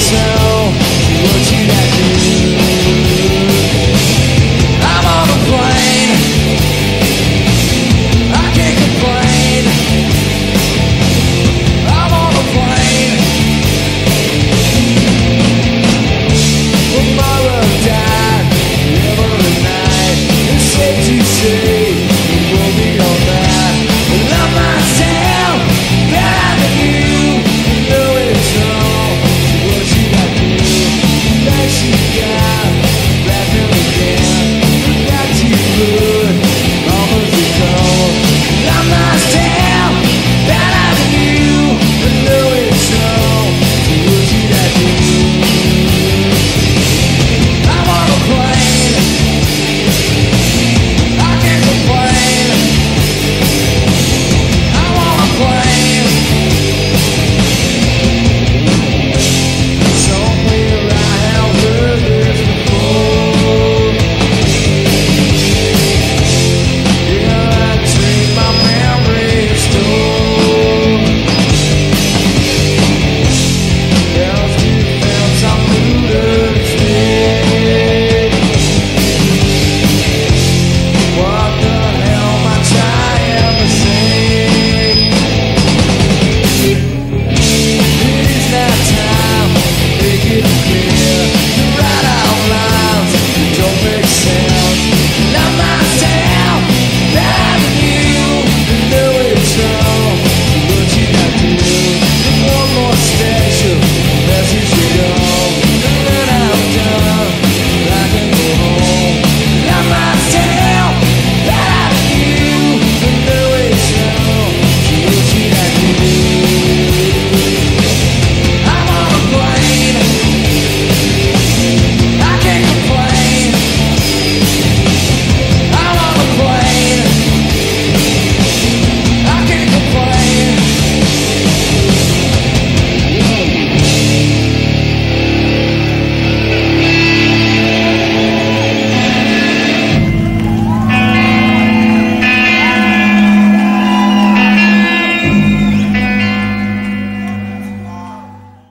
so what you'd have to